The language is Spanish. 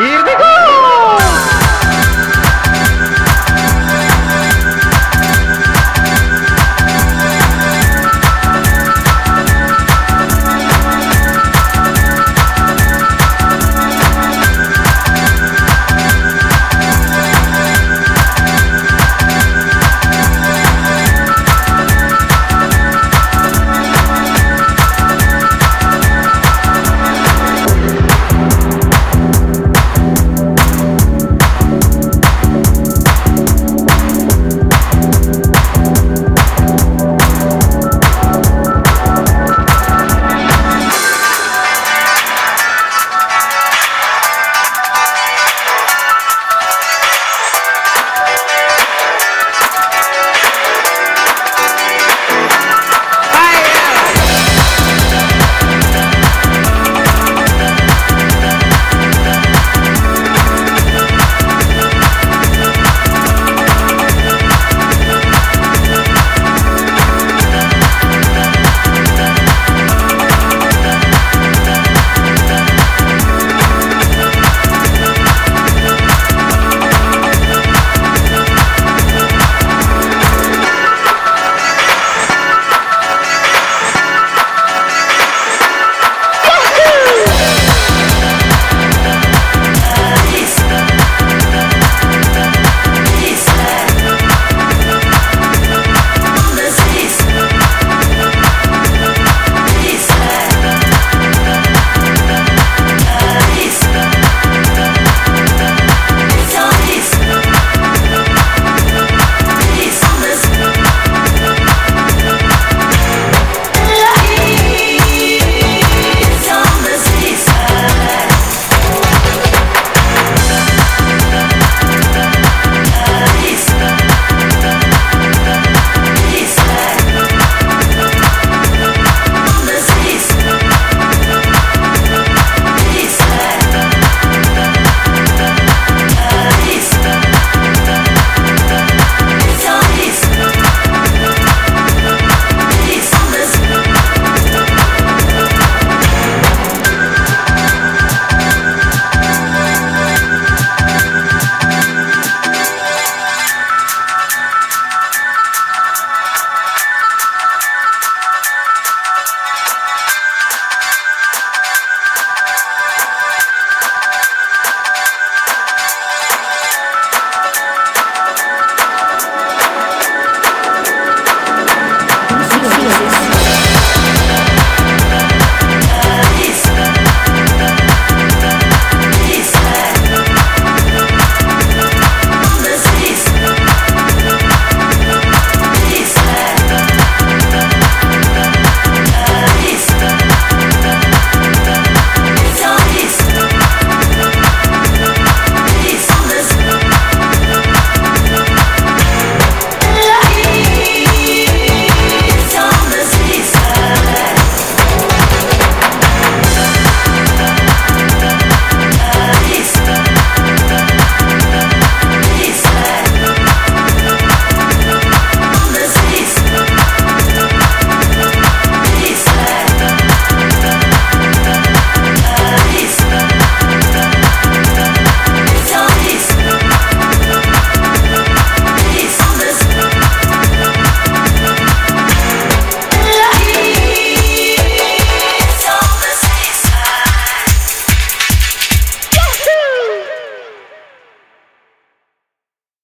¡Irme!